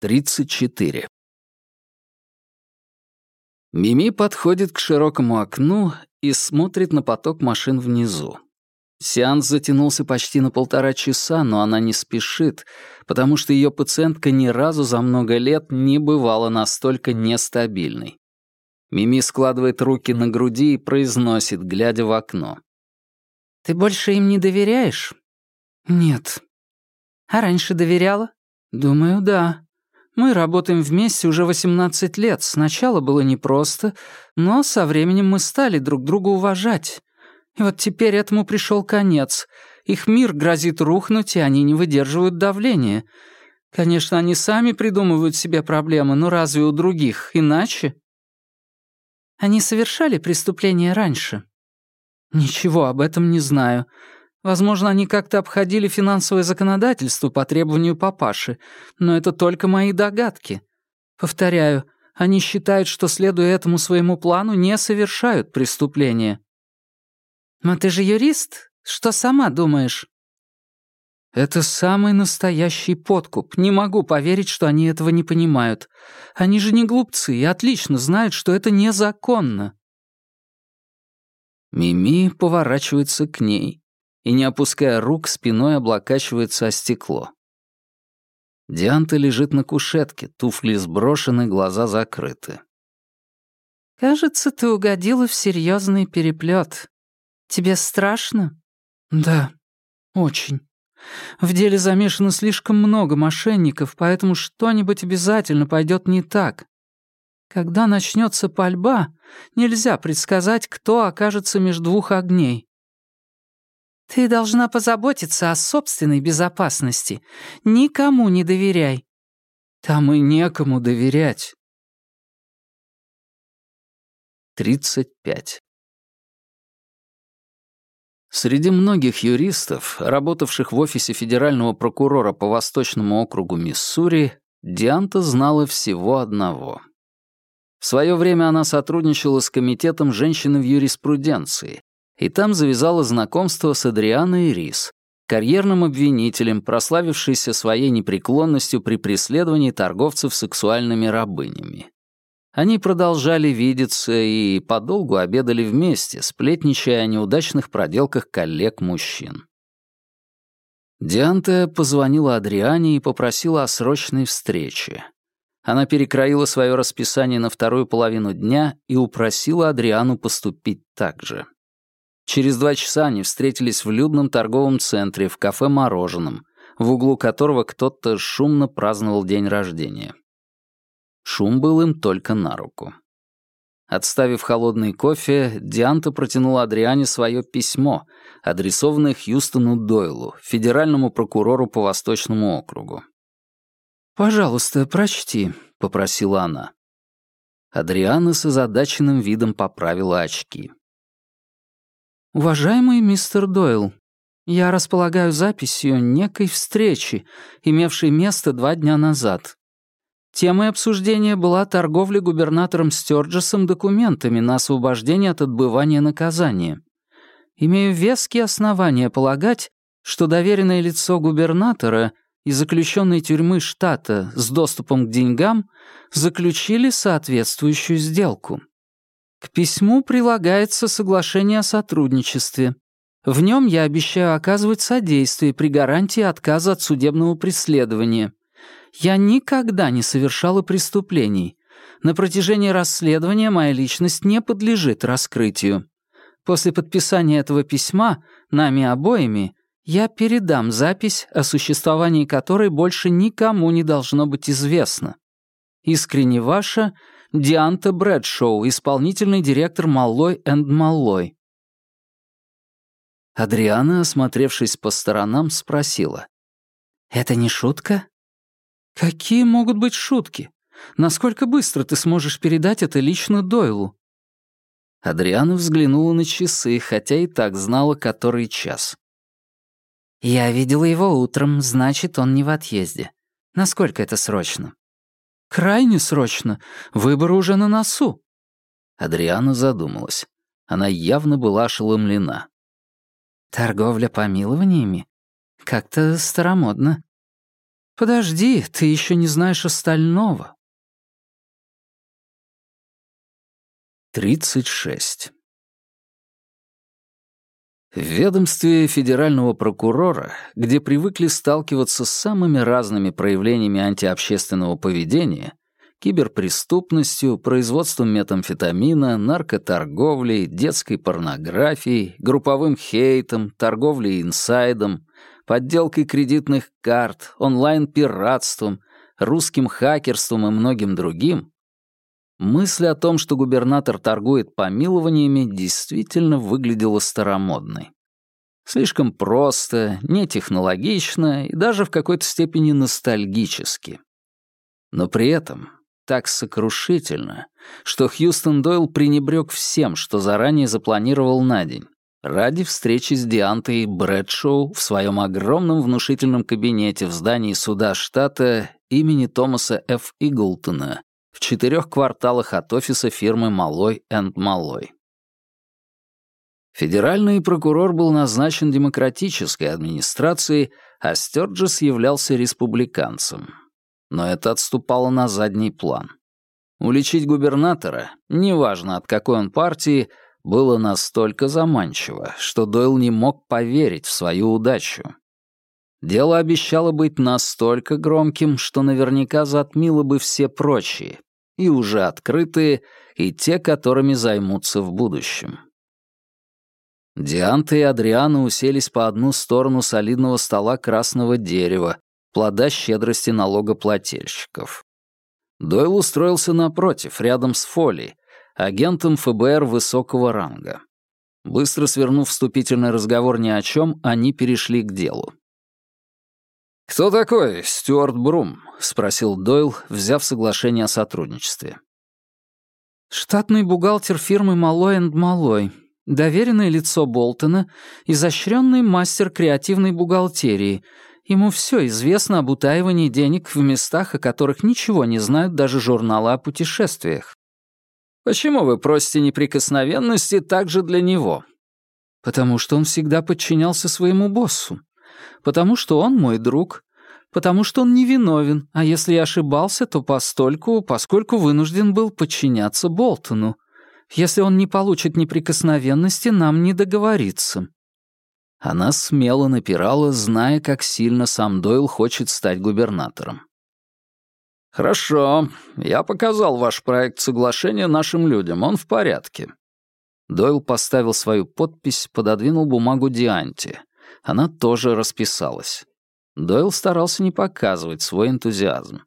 34. Мими подходит к широкому окну и смотрит на поток машин внизу. Сеанс затянулся почти на полтора часа, но она не спешит, потому что ее пациентка ни разу за много лет не бывала настолько нестабильной. Мими складывает руки на груди и произносит, глядя в окно. «Ты больше им не доверяешь?» «Нет». «А раньше доверяла?» «Думаю, да. Мы работаем вместе уже 18 лет. Сначала было непросто, но со временем мы стали друг друга уважать. И вот теперь этому пришел конец. Их мир грозит рухнуть, и они не выдерживают давления. Конечно, они сами придумывают себе проблемы, но разве у других иначе? Они совершали преступления раньше? Ничего об этом не знаю. Возможно, они как-то обходили финансовое законодательство по требованию папаши, но это только мои догадки. Повторяю, они считают, что, следуя этому своему плану, не совершают преступления. «Но ты же юрист. Что сама думаешь?» «Это самый настоящий подкуп. Не могу поверить, что они этого не понимают. Они же не глупцы и отлично знают, что это незаконно». Мими поворачивается к ней и, не опуская рук, спиной облокачивается о стекло. Дианта лежит на кушетке, туфли сброшены, глаза закрыты. «Кажется, ты угодила в серьезный переплет. Тебе страшно?» «Да, очень. В деле замешано слишком много мошенников, поэтому что-нибудь обязательно пойдет не так. Когда начнется пальба, нельзя предсказать, кто окажется между двух огней. Ты должна позаботиться о собственной безопасности. Никому не доверяй. Там и некому доверять. 35. Среди многих юристов, работавших в офисе федерального прокурора по Восточному округу Миссури, Дианта знала всего одного. В свое время она сотрудничала с Комитетом женщин в юриспруденции, и там завязала знакомство с Адрианой Рис, карьерным обвинителем, прославившейся своей непреклонностью при преследовании торговцев сексуальными рабынями. Они продолжали видеться и подолгу обедали вместе, сплетничая о неудачных проделках коллег-мужчин. Дианте позвонила Адриане и попросила о срочной встрече. Она перекроила свое расписание на вторую половину дня и упросила Адриану поступить так же. Через два часа они встретились в людном торговом центре в кафе-мороженом, в углу которого кто-то шумно праздновал день рождения. Шум был им только на руку. Отставив холодный кофе, Дианта протянула Адриане свое письмо, адресованное Хьюстону Дойлу, федеральному прокурору по Восточному округу. «Пожалуйста, прочти», — попросила она. Адриана с озадаченным видом поправила очки. «Уважаемый мистер Дойл, я располагаю записью некой встречи, имевшей место два дня назад. Темой обсуждения была торговля губернатором Стёрджесом документами на освобождение от отбывания наказания. Имею веские основания полагать, что доверенное лицо губернатора и заключенной тюрьмы штата с доступом к деньгам заключили соответствующую сделку. К письму прилагается соглашение о сотрудничестве. В нем я обещаю оказывать содействие при гарантии отказа от судебного преследования. Я никогда не совершала преступлений. На протяжении расследования моя личность не подлежит раскрытию. После подписания этого письма нами обоими я передам запись, о существовании которой больше никому не должно быть известно. Искренне ваша Дианта Брэдшоу, исполнительный директор Маллой энд Маллой. Адриана, осмотревшись по сторонам, спросила. «Это не шутка?» «Какие могут быть шутки? Насколько быстро ты сможешь передать это лично Дойлу?» Адриана взглянула на часы, хотя и так знала, который час. «Я видела его утром, значит, он не в отъезде. Насколько это срочно?» «Крайне срочно. Выборы уже на носу». Адриана задумалась. Она явно была ошеломлена. «Торговля помилованиями? Как-то старомодно». «Подожди, ты еще не знаешь остального». Тридцать шесть. В ведомстве федерального прокурора, где привыкли сталкиваться с самыми разными проявлениями антиобщественного поведения, киберпреступностью, производством метамфетамина, наркоторговлей, детской порнографией, групповым хейтом, торговлей инсайдом, подделкой кредитных карт, онлайн-пиратством, русским хакерством и многим другим, Мысль о том, что губернатор торгует помилованиями, действительно выглядела старомодной. Слишком просто, нетехнологично и даже в какой-то степени ностальгически. Но при этом так сокрушительно, что Хьюстон Дойл пренебрег всем, что заранее запланировал на день. Ради встречи с Диантой Брэдшоу в своем огромном внушительном кабинете в здании суда штата имени Томаса Ф. Иглтона в четырех кварталах от офиса фирмы «Малой энд Малой». Федеральный прокурор был назначен демократической администрацией, а Стёрджес являлся республиканцем. Но это отступало на задний план. Уличить губернатора, неважно от какой он партии, было настолько заманчиво, что Дойл не мог поверить в свою удачу. Дело обещало быть настолько громким, что наверняка затмило бы все прочие, и уже открытые, и те, которыми займутся в будущем. Дианта и Адриана уселись по одну сторону солидного стола красного дерева, плода щедрости налогоплательщиков. Дойл устроился напротив, рядом с Фоли, агентом ФБР высокого ранга. Быстро свернув вступительный разговор ни о чем, они перешли к делу. «Кто такой Стюарт Брум?» — спросил Дойл, взяв соглашение о сотрудничестве. «Штатный бухгалтер фирмы «Малой энд Малой», доверенное лицо Болтона, изощренный мастер креативной бухгалтерии. Ему все известно об утаивании денег в местах, о которых ничего не знают даже журналы о путешествиях. Почему вы просите неприкосновенности также для него? Потому что он всегда подчинялся своему боссу. Потому что он мой друг. Потому что он невиновен, а если я ошибался, то постольку, поскольку вынужден был подчиняться Болтону. Если он не получит неприкосновенности, нам не договориться». Она смело напирала, зная, как сильно сам Дойл хочет стать губернатором. «Хорошо, я показал ваш проект соглашения нашим людям, он в порядке». Дойл поставил свою подпись, пододвинул бумагу Дианте. Она тоже расписалась. Дойл старался не показывать свой энтузиазм.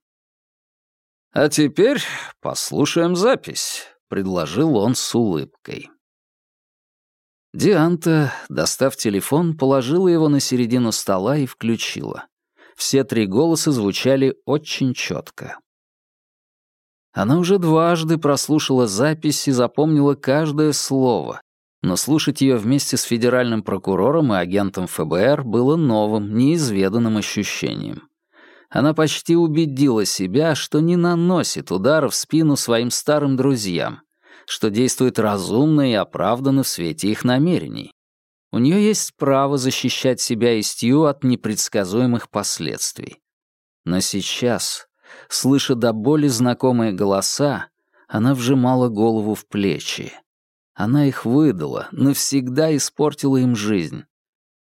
«А теперь послушаем запись. — предложил он с улыбкой. Дианта, достав телефон, положила его на середину стола и включила. Все три голоса звучали очень четко. Она уже дважды прослушала запись и запомнила каждое слово, но слушать ее вместе с федеральным прокурором и агентом ФБР было новым, неизведанным ощущением она почти убедила себя, что не наносит удара в спину своим старым друзьям, что действует разумно и оправданно в свете их намерений. У нее есть право защищать себя и Стью от непредсказуемых последствий. Но сейчас, слыша до боли знакомые голоса, она вжимала голову в плечи. Она их выдала, навсегда испортила им жизнь.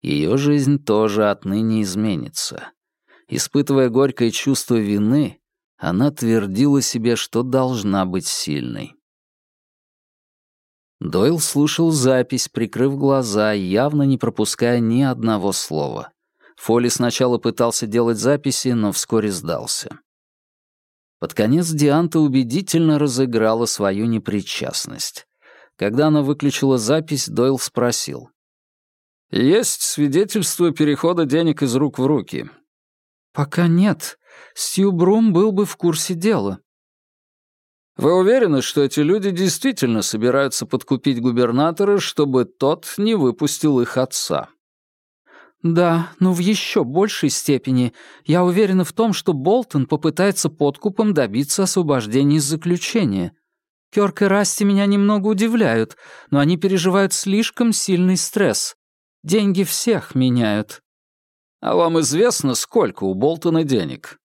Ее жизнь тоже отныне изменится. Испытывая горькое чувство вины, она твердила себе, что должна быть сильной. Дойл слушал запись, прикрыв глаза, явно не пропуская ни одного слова. Фоли сначала пытался делать записи, но вскоре сдался. Под конец Дианта убедительно разыграла свою непричастность. Когда она выключила запись, Дойл спросил. «Есть свидетельство перехода денег из рук в руки. «Пока нет. Стью Брум был бы в курсе дела». «Вы уверены, что эти люди действительно собираются подкупить губернатора, чтобы тот не выпустил их отца?» «Да, но в еще большей степени я уверена в том, что Болтон попытается подкупом добиться освобождения из заключения. Кёрк и Расти меня немного удивляют, но они переживают слишком сильный стресс. Деньги всех меняют. А вам известно, сколько у Болтона денег?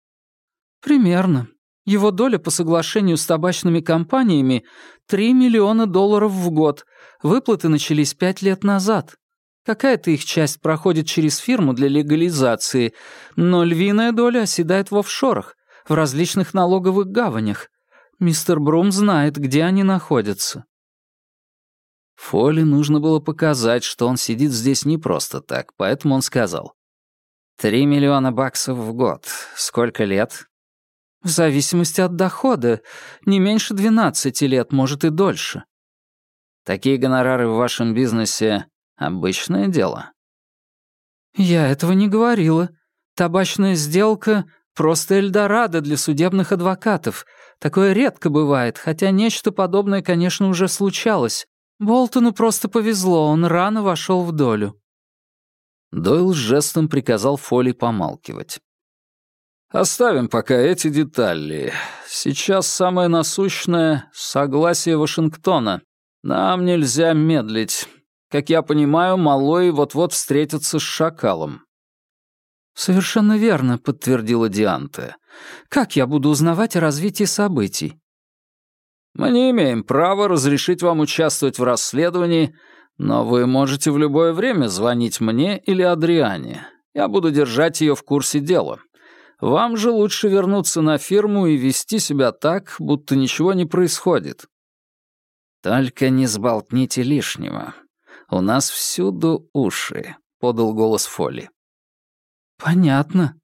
Примерно. Его доля по соглашению с табачными компаниями — 3 миллиона долларов в год. Выплаты начались пять лет назад. Какая-то их часть проходит через фирму для легализации, но львиная доля оседает в офшорах, в различных налоговых гаванях. Мистер Брум знает, где они находятся. Фоли нужно было показать, что он сидит здесь не просто так, поэтому он сказал. Три миллиона баксов в год. Сколько лет? В зависимости от дохода. Не меньше двенадцати лет, может и дольше. Такие гонорары в вашем бизнесе — обычное дело. Я этого не говорила. Табачная сделка — просто Эльдорадо для судебных адвокатов. Такое редко бывает, хотя нечто подобное, конечно, уже случалось. Болтону просто повезло, он рано вошел в долю. Дойл жестом приказал Фоли помалкивать. «Оставим пока эти детали. Сейчас самое насущное — согласие Вашингтона. Нам нельзя медлить. Как я понимаю, Малой вот-вот встретится с Шакалом». «Совершенно верно», — подтвердила Дианте. «Как я буду узнавать о развитии событий?» «Мы не имеем права разрешить вам участвовать в расследовании, но вы можете в любое время звонить мне или Адриане. Я буду держать ее в курсе дела. Вам же лучше вернуться на фирму и вести себя так, будто ничего не происходит». «Только не сболтните лишнего. У нас всюду уши», — подал голос Фолли. «Понятно»,